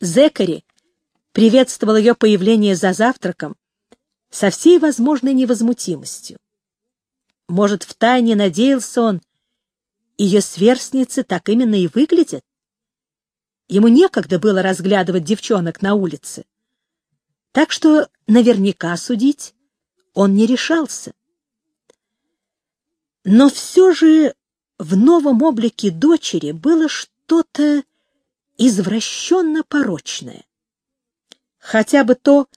Зекари приветствовал ее появление за завтраком со всей возможной невозмутимостью. Может, втайне надеялся он, ее сверстницы так именно и выглядят? Ему некогда было разглядывать девчонок на улице. Так что наверняка судить он не решался. Но все же в новом облике дочери было что-то извращенно порочное. Хотя бы то,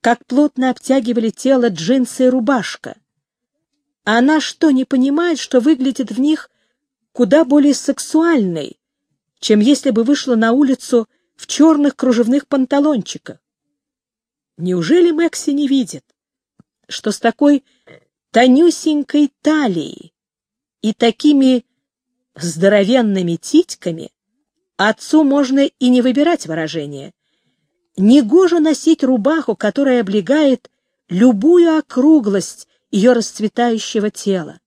как плотно обтягивали тело джинсы и рубашка. она что, не понимает, что выглядит в них куда более сексуальной, чем если бы вышла на улицу в черных кружевных панталончиках? Неужели Мэкси не видит, что с такой тонюсенькой талией и такими здоровенными титьками отцу можно и не выбирать выражение. Негоже носить рубаху, которая облегает любую округлость ее расцветающего тела.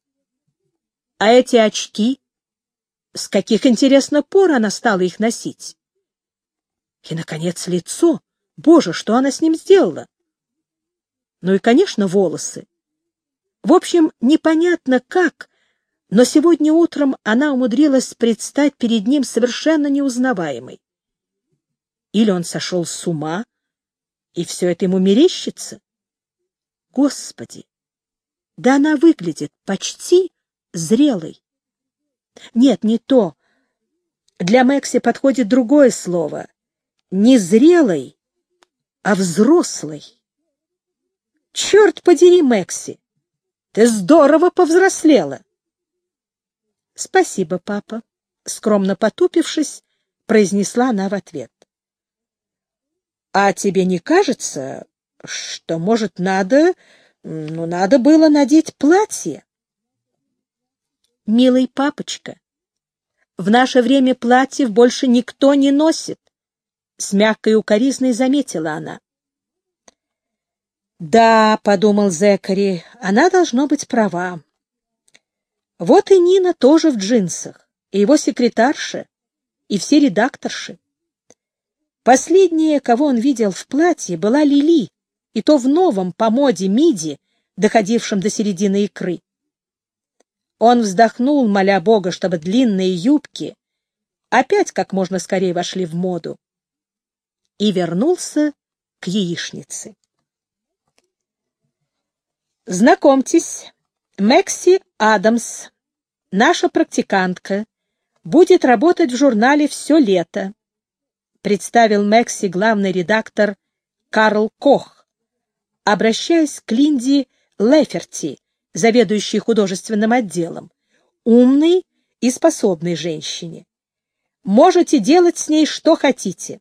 А эти очки, с каких, интересно, пор она стала их носить? И, наконец, лицо. Боже, что она с ним сделала? Ну и, конечно, волосы. В общем, непонятно как, но сегодня утром она умудрилась предстать перед ним совершенно неузнаваемой. Или он сошел с ума, и все это ему мерещится? Господи! Да она выглядит почти зрелой. Нет, не то. Для Мэкси подходит другое слово. Не зрелой, а взрослой. Черт подери, Мэкси! Ты здорово повзрослела. — Спасибо, папа, — скромно потупившись, произнесла она в ответ. — А тебе не кажется, что, может, надо... Ну, надо было надеть платье? — Милый папочка, в наше время платьев больше никто не носит, — с мягкой укоризной заметила она. «Да», — подумал Зекари, — «она должно быть права». Вот и Нина тоже в джинсах, и его секретарша, и все редакторши. Последняя, кого он видел в платье, была Лили, и то в новом по моде миди, доходившем до середины икры. Он вздохнул, моля Бога, чтобы длинные юбки опять как можно скорее вошли в моду, и вернулся к яичнице. Знакомьтесь, Мэкси Адамс, наша практикантка, будет работать в журнале все лето, представил Мэкси главный редактор Карл Кох, обращаясь к Линди Леферти, заведующей художественным отделом, умной и способной женщине. Можете делать с ней что хотите.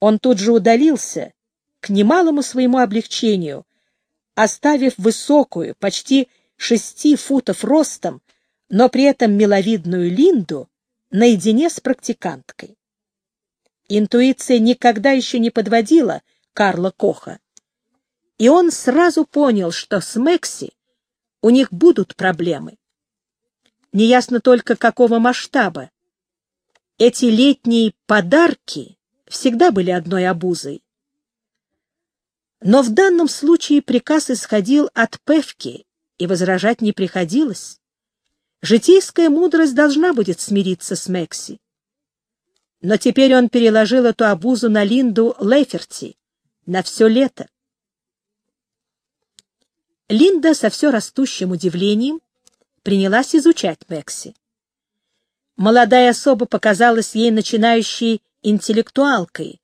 Он тут же удалился, к немалому своему облегчению, оставив высокую, почти шести футов ростом, но при этом миловидную Линду наедине с практиканткой. Интуиция никогда еще не подводила Карла Коха, и он сразу понял, что с Мэкси у них будут проблемы. Неясно только, какого масштаба. Эти летние подарки всегда были одной обузой. Но в данном случае приказ исходил от Певки, и возражать не приходилось. Житейская мудрость должна будет смириться с Мекси. Но теперь он переложил эту обузу на Линду Лейферти на все лето. Линда со все растущим удивлением принялась изучать Мекси. Молодая особа показалась ей начинающей интеллектуалкой,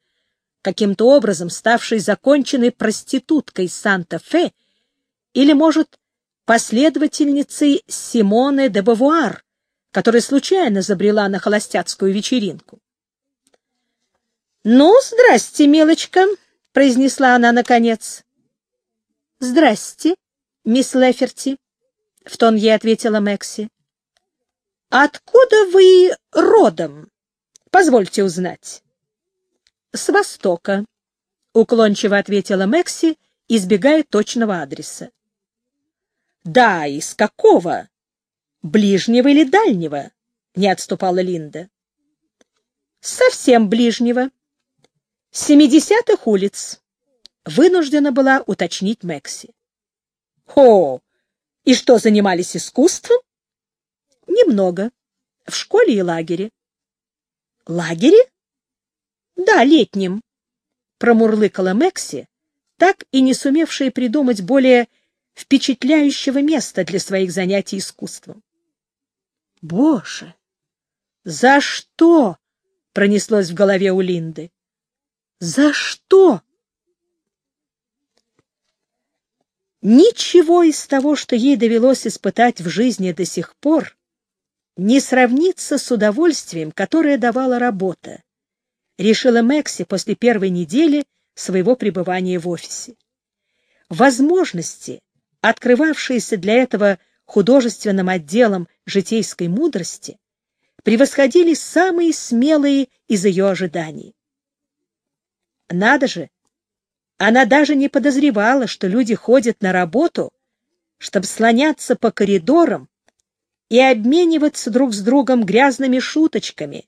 каким-то образом ставшей законченной проституткой Санта-Фе, или, может, последовательницей Симоны де Бавуар, которая случайно забрела на холостяцкую вечеринку. «Ну, здрасте, милочка», — произнесла она наконец. «Здрасте, мисс Леферти», — в тон ей ответила Мэкси. «Откуда вы родом? Позвольте узнать». «С востока», — уклончиво ответила Мэкси, избегая точного адреса. «Да, из какого? Ближнего или дальнего?» — не отступала Линда. совсем ближнего, с 70-х улиц, вынуждена была уточнить Мэкси. О, и что, занимались искусством? Немного. В школе и лагере. Лагере? Да, летним. Промурлыкала Мэкси, так и не сумевшая придумать более впечатляющего места для своих занятий искусством. Боже! За что? Пронеслось в голове у Линды. За что? Ничего из того, что ей довелось испытать в жизни до сих пор, не сравнится с удовольствием, которое давала работа, решила Мэкси после первой недели своего пребывания в офисе. Возможности, открывавшиеся для этого художественным отделом житейской мудрости, превосходили самые смелые из ее ожиданий. Надо же, она даже не подозревала, что люди ходят на работу, чтобы слоняться по коридорам и обмениваться друг с другом грязными шуточками,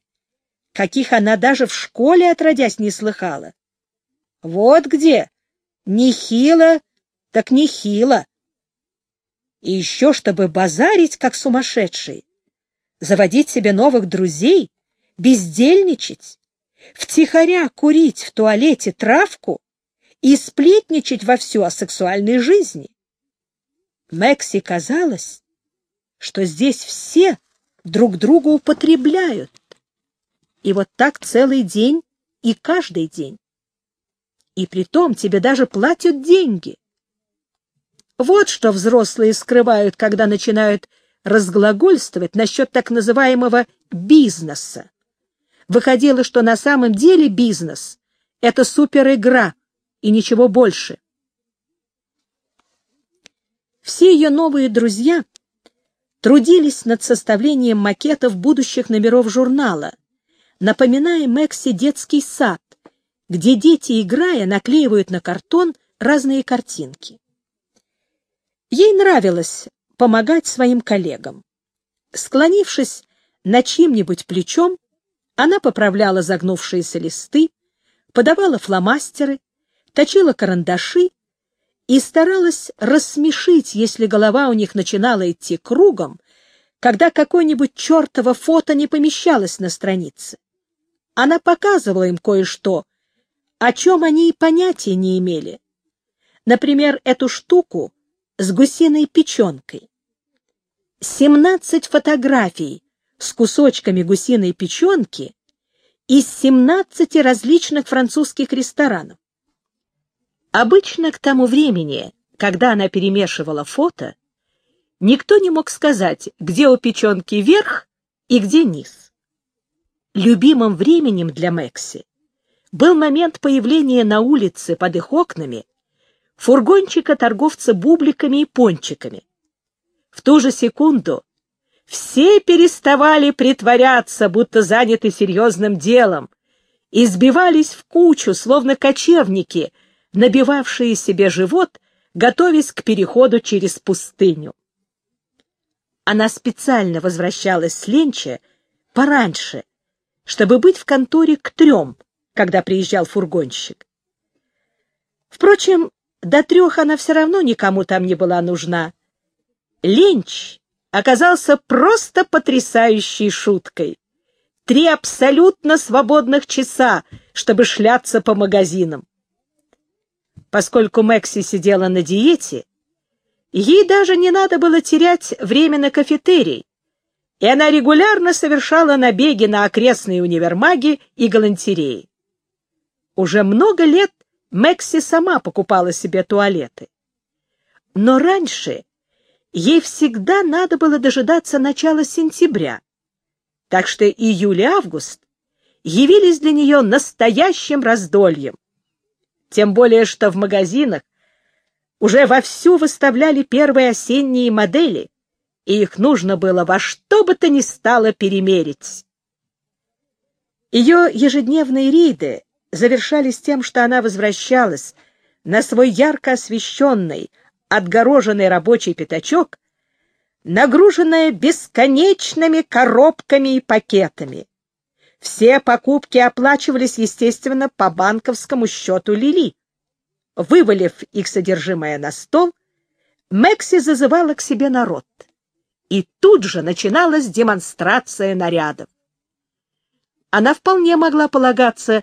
каких она даже в школе отродясь не слыхала. Вот где! Нехило, так нехило. И еще, чтобы базарить, как сумасшедший, заводить себе новых друзей, бездельничать, втихаря курить в туалете травку и сплетничать вовсю о сексуальной жизни. Мэкси казалось, что здесь все друг друга употребляют. И вот так целый день и каждый день. И притом тебе даже платят деньги. Вот что взрослые скрывают, когда начинают разглагольствовать насчет так называемого бизнеса. Выходило, что на самом деле бизнес — это суперигра — и ничего больше. Все ее новые друзья трудились над составлением макетов будущих номеров журнала, напоминая Мэкси детский сад, где дети, играя, наклеивают на картон разные картинки. Ей нравилось помогать своим коллегам. Склонившись над чьим-нибудь плечом, она поправляла загнувшиеся листы, подавала фломастеры, точила карандаши и старалась рассмешить, если голова у них начинала идти кругом, когда какое-нибудь чертово фото не помещалось на странице. Она показывала им кое-что, о чем они и понятия не имели. Например, эту штуку с гусиной печенкой. Семнадцать фотографий с кусочками гусиной печенки из семнадцати различных французских ресторанов. Обычно к тому времени, когда она перемешивала фото, никто не мог сказать, где у печенки верх и где низ. Любимым временем для Мэкси был момент появления на улице под их окнами фургончика торговца бубликами и пончиками. В ту же секунду все переставали притворяться, будто заняты серьезным делом, и сбивались в кучу, словно кочевники — набивавшие себе живот, готовясь к переходу через пустыню. Она специально возвращалась с Ленча пораньше, чтобы быть в конторе к трем, когда приезжал фургонщик. Впрочем, до трех она все равно никому там не была нужна. Ленч оказался просто потрясающей шуткой. Три абсолютно свободных часа, чтобы шляться по магазинам. Поскольку Мэкси сидела на диете, ей даже не надо было терять время на кафетерий, и она регулярно совершала набеги на окрестные универмаги и галантереи. Уже много лет Мэкси сама покупала себе туалеты. Но раньше ей всегда надо было дожидаться начала сентября, так что июль и август явились для нее настоящим раздольем. Тем более, что в магазинах уже вовсю выставляли первые осенние модели, и их нужно было во что бы то ни стало перемерить. Ее ежедневные рейды завершались тем, что она возвращалась на свой ярко освещенный, отгороженный рабочий пятачок, нагруженная бесконечными коробками и пакетами, Все покупки оплачивались, естественно, по банковскому счету Лили. Вывалив их содержимое на стол, Мэкси зазывала к себе народ. И тут же начиналась демонстрация нарядов. Она вполне могла полагаться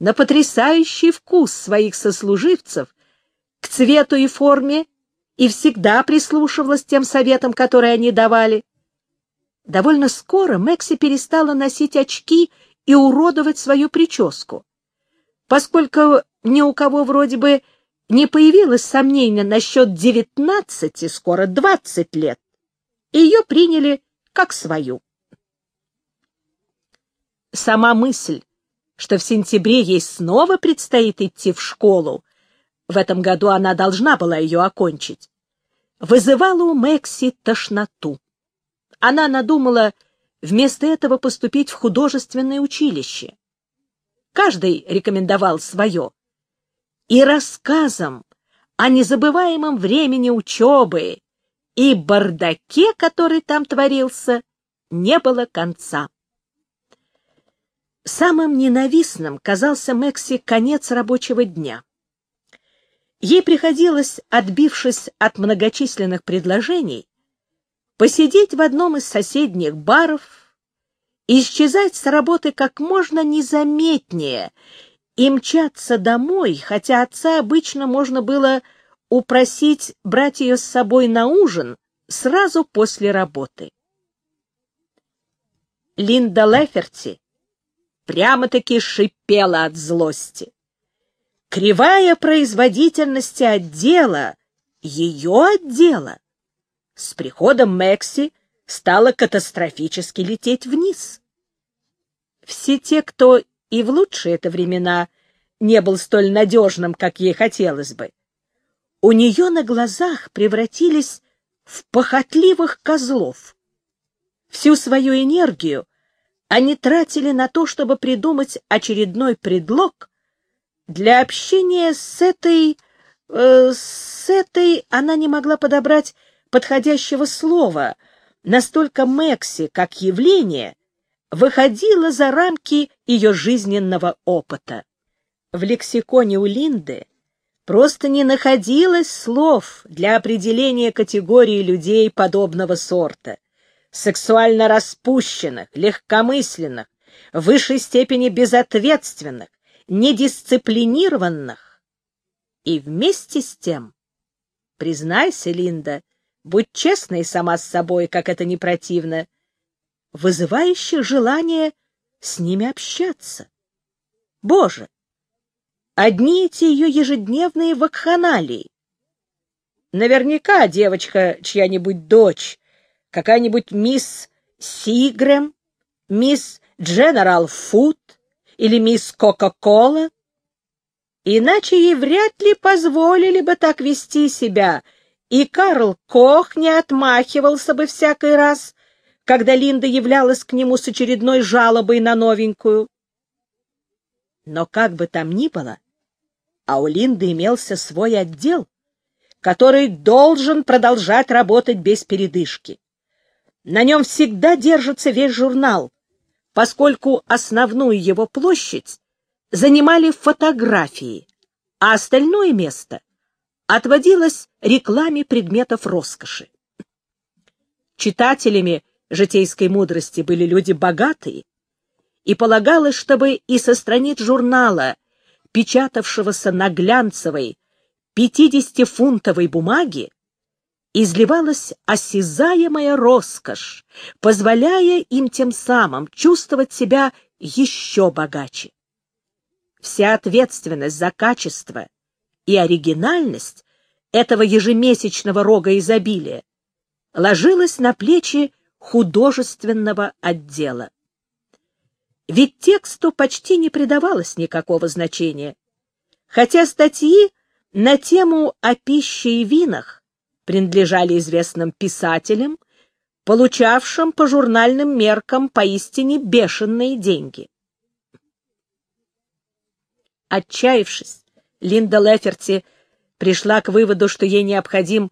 на потрясающий вкус своих сослуживцев к цвету и форме и всегда прислушивалась тем советам, которые они давали. Довольно скоро Мэкси перестала носить очки и уродовать свою прическу. Поскольку ни у кого вроде бы не появилось сомнения насчет девятнадцати, скоро двадцать лет, ее приняли как свою. Сама мысль, что в сентябре ей снова предстоит идти в школу, в этом году она должна была ее окончить, вызывала у Мэкси тошноту. Она надумала вместо этого поступить в художественное училище. Каждый рекомендовал свое. И рассказом о незабываемом времени учебы и бардаке, который там творился, не было конца. Самым ненавистным казался Мэкси конец рабочего дня. Ей приходилось, отбившись от многочисленных предложений, посидеть в одном из соседних баров, исчезать с работы как можно незаметнее и мчаться домой, хотя отца обычно можно было упросить брать ее с собой на ужин сразу после работы. Линда Леферти прямо-таки шипела от злости. Кривая производительности отдела, ее отдела, с приходом Мэкси стала катастрофически лететь вниз. Все те, кто и в лучшие это времена не был столь надежным, как ей хотелось бы, у нее на глазах превратились в похотливых козлов. Всю свою энергию они тратили на то, чтобы придумать очередной предлог для общения с этой... Э, с этой она не могла подобрать подходящего слова. Настолько Мэкси, как явление, выходила за рамки ее жизненного опыта. В лексиконе у Линды просто не находилось слов для определения категории людей подобного сорта. Сексуально распущенных, легкомысленных, в высшей степени безответственных, недисциплинированных. И вместе с тем, признайся, Линда, будь честной сама с собой, как это не противно, вызывающих желание с ними общаться. Боже! Одни эти ее ежедневные вакханалии. Наверняка девочка чья-нибудь дочь, какая-нибудь мисс Сигрем, мисс Дженерал Фуд, или мисс Кока-Кола. Иначе ей вряд ли позволили бы так вести себя, и Карл Кох не отмахивался бы всякий раз, когда Линда являлась к нему с очередной жалобой на новенькую. Но как бы там ни было, а у Линды имелся свой отдел, который должен продолжать работать без передышки. На нем всегда держится весь журнал, поскольку основную его площадь занимали фотографии, а остальное место отводилось рекламе предметов роскоши. Читателями житейской мудрости были люди богатые, и полагалось, чтобы и со страниц журнала, печатавшегося на глянцевой 50-фунтовой бумаге, изливалась осязаемая роскошь, позволяя им тем самым чувствовать себя еще богаче. Вся ответственность за качество и оригинальность этого ежемесячного рога изобилия ложилась на плечи художественного отдела. Ведь тексту почти не придавалось никакого значения, хотя статьи на тему о пище и винах принадлежали известным писателям, получавшим по журнальным меркам поистине бешеные деньги. Отчаявшись, Линда Леферти пришла к выводу, что ей необходим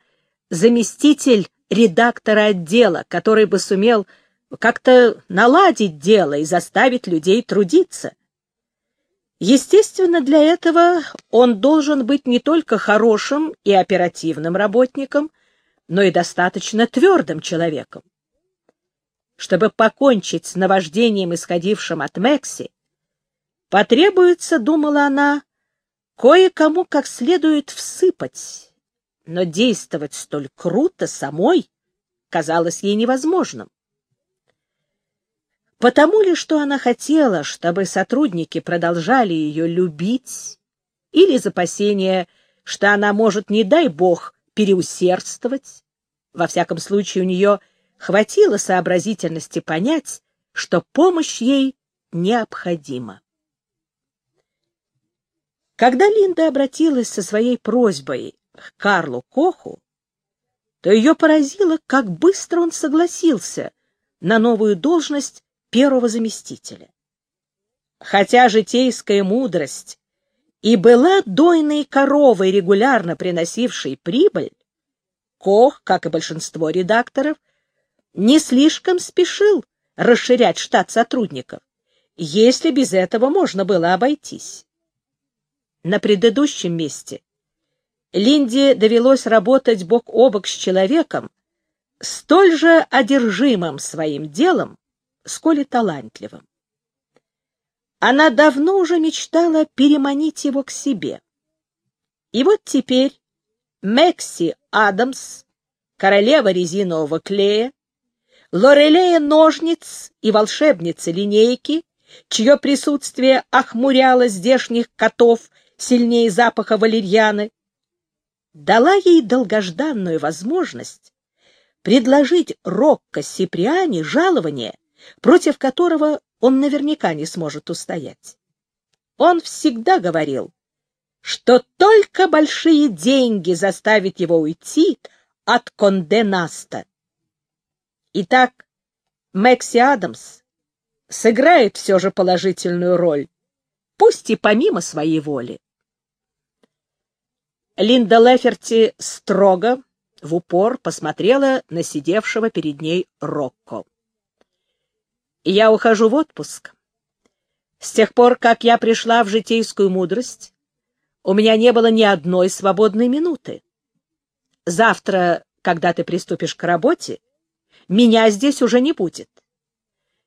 заместитель редактора отдела, который бы сумел как-то наладить дело и заставить людей трудиться. Естественно, для этого он должен быть не только хорошим и оперативным работником, но и достаточно твердым человеком. Чтобы покончить с наваждением, исходившим от Мекси, потребуется, думала она, кое-кому как следует всыпать, но действовать столь круто самой казалось ей невозможным. Потому ли, что она хотела, чтобы сотрудники продолжали ее любить, или из что она может, не дай бог, переусердствовать? Во всяком случае, у нее хватило сообразительности понять, что помощь ей необходима. Когда Линда обратилась со своей просьбой к Карлу Коху, то ее поразило, как быстро он согласился на новую должность первого заместителя. Хотя житейская мудрость и была дойной коровой, регулярно приносившей прибыль, Кох, как и большинство редакторов, не слишком спешил расширять штат сотрудников, если без этого можно было обойтись. На предыдущем месте Линде довелось работать бок о бок с человеком, столь же одержимым своим делом, сколь и талантливым. Она давно уже мечтала переманить его к себе. И вот теперь Мекси Адамс, королева резинового клея, Лорелея ножниц и волшебница линейки, чье присутствие охмуряло здешних котов сильнее запаха валерьяны, дала ей долгожданную возможность предложить Рокко Сиприани жалование, против которого он наверняка не сможет устоять. Он всегда говорил, что только большие деньги заставят его уйти от Конде Наста. Итак, Мэкси Адамс сыграет все же положительную роль, пусть и помимо своей воли. Линда Леферти строго, в упор посмотрела на сидевшего перед ней Рокко. «Я ухожу в отпуск. С тех пор, как я пришла в житейскую мудрость, у меня не было ни одной свободной минуты. Завтра, когда ты приступишь к работе, меня здесь уже не будет.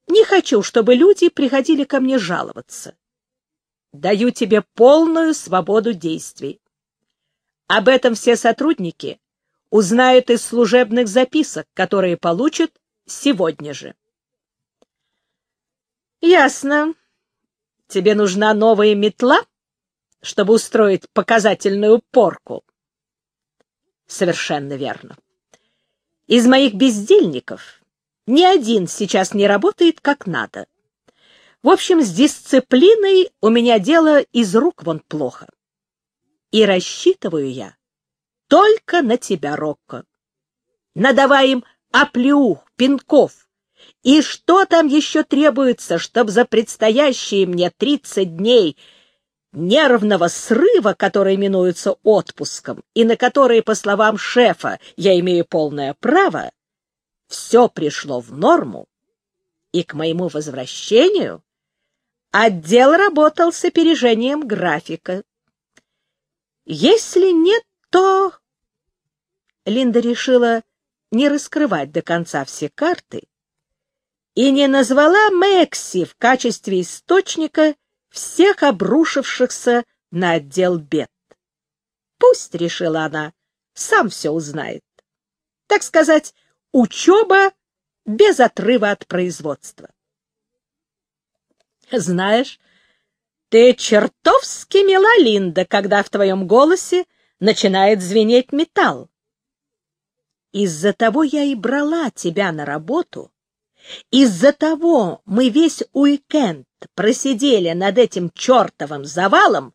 Не хочу, чтобы люди приходили ко мне жаловаться. Даю тебе полную свободу действий. Об этом все сотрудники узнают из служебных записок, которые получат сегодня же. Ясно. Тебе нужна новая метла, чтобы устроить показательную порку? Совершенно верно. Из моих бездельников ни один сейчас не работает как надо. В общем, с дисциплиной у меня дело из рук вон плохо. И рассчитываю я только на тебя, Рокко. Надавай им оплеух, пинков. И что там еще требуется, чтобы за предстоящие мне тридцать дней нервного срыва, который именуется отпуском, и на который, по словам шефа, я имею полное право, все пришло в норму, и к моему возвращению отдел работал с опережением графика. Если нет, то... Линда решила не раскрывать до конца все карты и не назвала Мэкси в качестве источника всех обрушившихся на отдел бед. Пусть, — решила она, — сам все узнает. Так сказать, учеба без отрыва от производства. Знаешь, ты чертовски мила, Линда, когда в твоем голосе начинает звенеть металл. Из-за того я и брала тебя на работу. Из-за того мы весь уикенд просидели над этим чертовым завалом,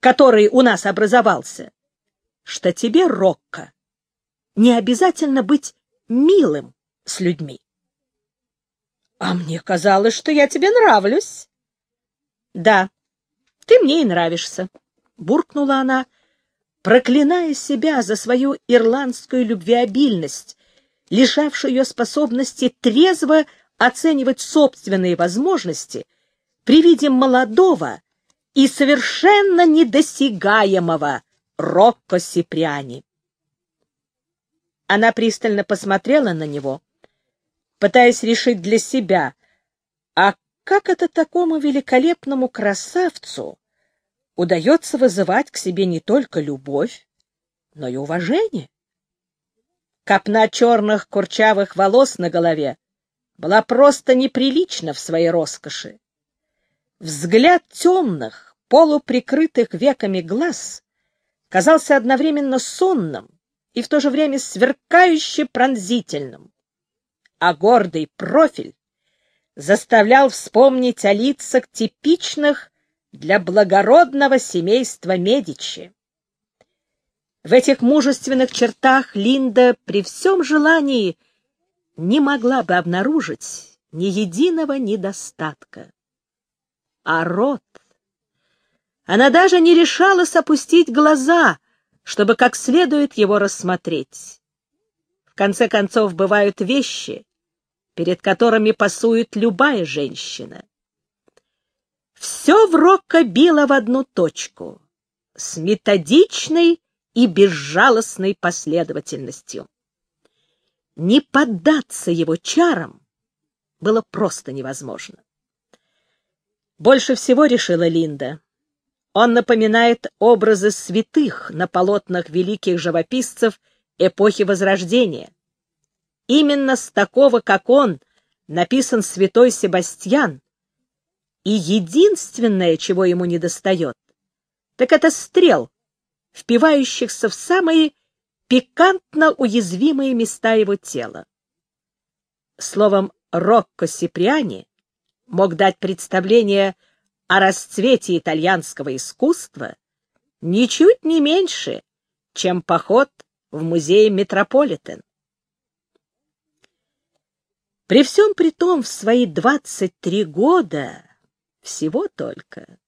который у нас образовался, что тебе, Рокко, не обязательно быть милым с людьми. — А мне казалось, что я тебе нравлюсь. — Да, ты мне и нравишься, — буркнула она, проклиная себя за свою ирландскую любвеобильность, лишавшую ее способности трезво оценивать собственные возможности при виде молодого и совершенно недосягаемого Рокко Сиприани. Она пристально посмотрела на него, пытаясь решить для себя, а как это такому великолепному красавцу удается вызывать к себе не только любовь, но и уважение? Копна черных курчавых волос на голове была просто неприлична в своей роскоши. Взгляд темных, полуприкрытых веками глаз казался одновременно сонным и в то же время сверкающе пронзительным, а гордый профиль заставлял вспомнить о лицах типичных для благородного семейства Медичи. В этих мужественных чертах Линда при всем желании не могла бы обнаружить ни единого недостатка. А рот она даже не решалась опустить глаза, чтобы как следует его рассмотреть. В конце концов, бывают вещи, перед которыми пасует любая женщина. Все в Рокко било в одну точку, с методичной и безжалостной последовательностью. Не поддаться его чарам было просто невозможно. Больше всего решила Линда. Он напоминает образы святых на полотнах великих живописцев эпохи Возрождения. Именно с такого, как он, написан святой Себастьян, и единственное, чего ему недостает, так это стрел, впивающихся в самые пикантно уязвимые места его тела. Словом, Рокко Сиприани мог дать представление о расцвете итальянского искусства ничуть не меньше, чем поход в музей Метрополитен. При всем при том, в свои 23 года, всего только,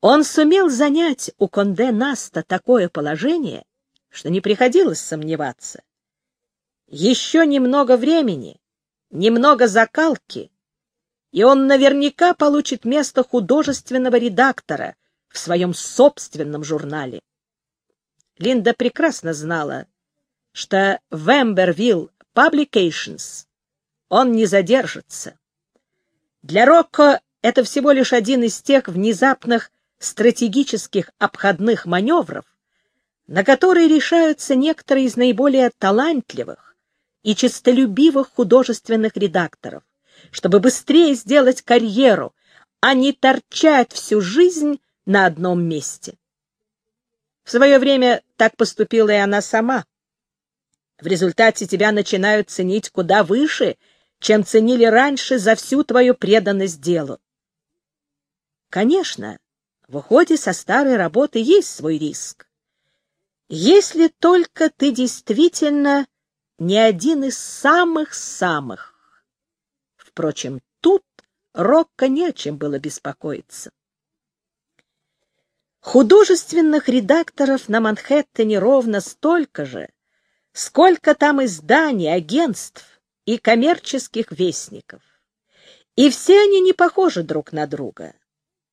он сумел занять у Конде Наста такое положение, что не приходилось сомневаться. Еще немного времени, немного закалки, и он наверняка получит место художественного редактора в своем собственном журнале. Линда прекрасно знала, что в Эмбервилл Publications он не задержится. Для Рокко это всего лишь один из тех внезапных стратегических обходных маневров, на которые решаются некоторые из наиболее талантливых и честолюбивых художественных редакторов чтобы быстрее сделать карьеру, а не торчать всю жизнь на одном месте. В свое время так поступила и она сама. В результате тебя начинают ценить куда выше, чем ценили раньше за всю твою преданность делу. Конечно, в уходе со старой работы есть свой риск. Если только ты действительно не один из самых-самых. Впрочем, тут Рокко не о чем было беспокоиться. Художественных редакторов на Манхэттене ровно столько же, сколько там изданий, агентств и коммерческих вестников. И все они не похожи друг на друга.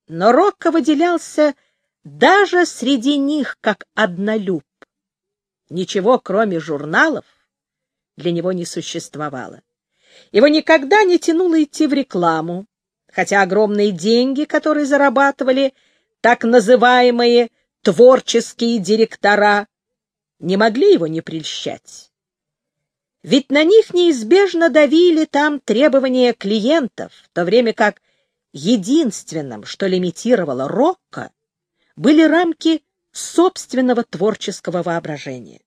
Но Рокко выделялся даже среди них как однолюб. Ничего, кроме журналов, для него не существовало. Его никогда не тянуло идти в рекламу, хотя огромные деньги, которые зарабатывали так называемые творческие директора, не могли его не прельщать. Ведь на них неизбежно давили там требования клиентов, в то время как единственным, что лимитировало Рокко, были рамки собственного творческого воображения.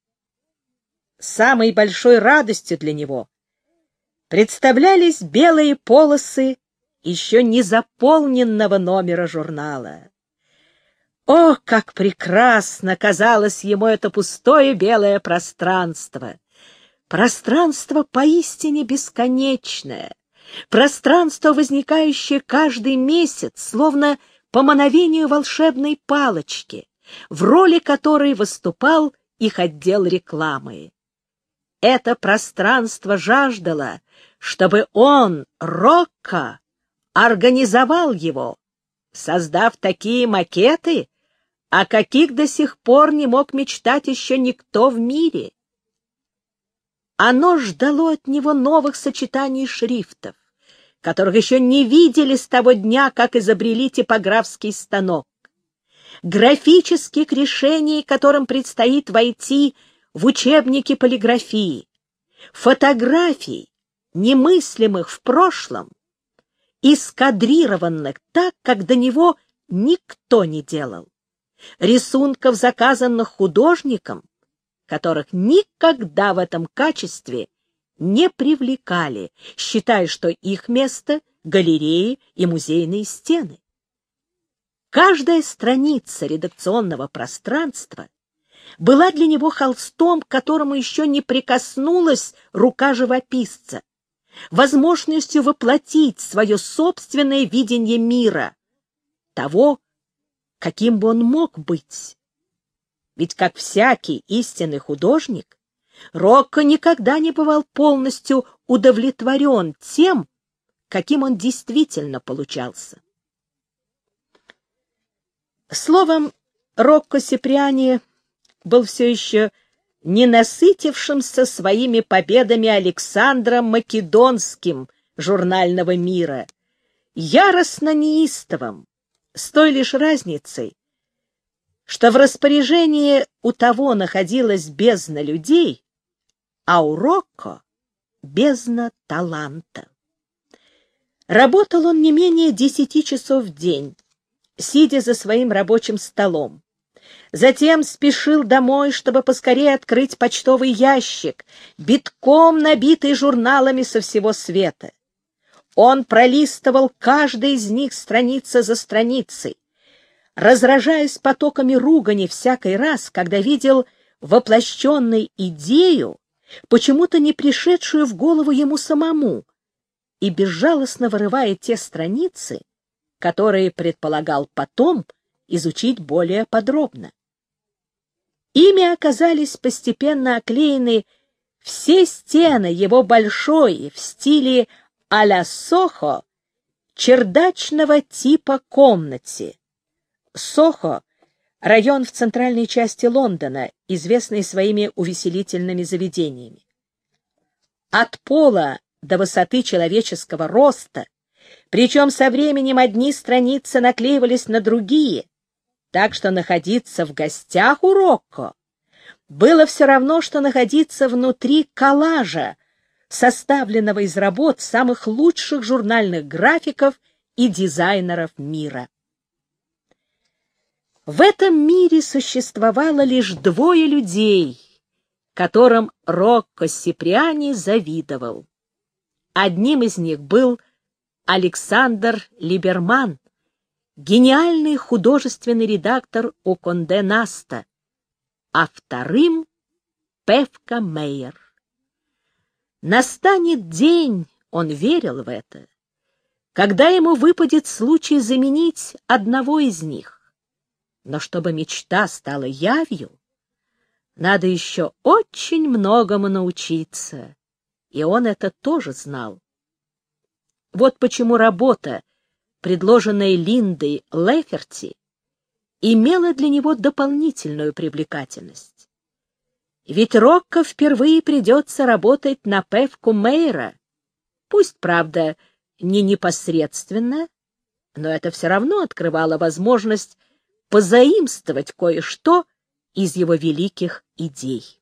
Самой большой радостью для него представлялись белые полосы еще не заполненного номера журнала. О, как прекрасно казалось ему это пустое белое пространство! Пространство поистине бесконечное, пространство, возникающее каждый месяц, словно по мановению волшебной палочки, в роли которой выступал их отдел рекламы. Это пространство жаждало, чтобы он, Рокко, организовал его, создав такие макеты, о каких до сих пор не мог мечтать еще никто в мире. Оно ждало от него новых сочетаний шрифтов, которых еще не видели с того дня, как изобрели типографский станок, графических решений, которым предстоит войти в учебники полиграфии, фотографий, немыслимых в прошлом, и скадрированных так, как до него никто не делал, рисунков, заказанных художником, которых никогда в этом качестве не привлекали, считая, что их место — галереи и музейные стены. Каждая страница редакционного пространства была для него холстом, к которому еще не прикоснулась рука живописца, возможностью воплотить свое собственное видение мира, того, каким бы он мог быть. Ведь, как всякий истинный художник, Рокко никогда не бывал полностью удовлетворен тем, каким он действительно получался. Словом, Рокко Сиприани был все еще не насытившимся своими победами Александром Македонским журнального мира, яростно неистовым, с той лишь разницей, что в распоряжении у того находилась бездна людей, а у Рокко — бездна таланта. Работал он не менее десяти часов в день, сидя за своим рабочим столом. Затем спешил домой, чтобы поскорее открыть почтовый ящик, битком набитый журналами со всего света. Он пролистывал каждый из них страница за страницей, разражаясь потоками ругани всякий раз, когда видел воплощенной идею, почему-то не пришедшую в голову ему самому, и безжалостно вырывая те страницы, которые предполагал потом изучить более подробно. Ими оказались постепенно оклеены все стены его большой в стиле а-ля Сохо чердачного типа комнате. Сохо — район в центральной части Лондона, известный своими увеселительными заведениями. От пола до высоты человеческого роста, причем со временем одни страницы наклеивались на другие, так что находиться в гостях у Рокко было все равно, что находиться внутри коллажа, составленного из работ самых лучших журнальных графиков и дизайнеров мира. В этом мире существовало лишь двое людей, которым Рокко Сиприани завидовал. Одним из них был Александр Либерман, гениальный художественный редактор у Конде Наста, а вторым — Певка Мейер. Настанет день, он верил в это, когда ему выпадет случай заменить одного из них. Но чтобы мечта стала явью, надо еще очень многому научиться, и он это тоже знал. Вот почему работа, предложенная Линдой Леферти, имела для него дополнительную привлекательность. Ведь Рокко впервые придется работать на Певку Мейра, пусть, правда, не непосредственно, но это все равно открывало возможность позаимствовать кое-что из его великих идей.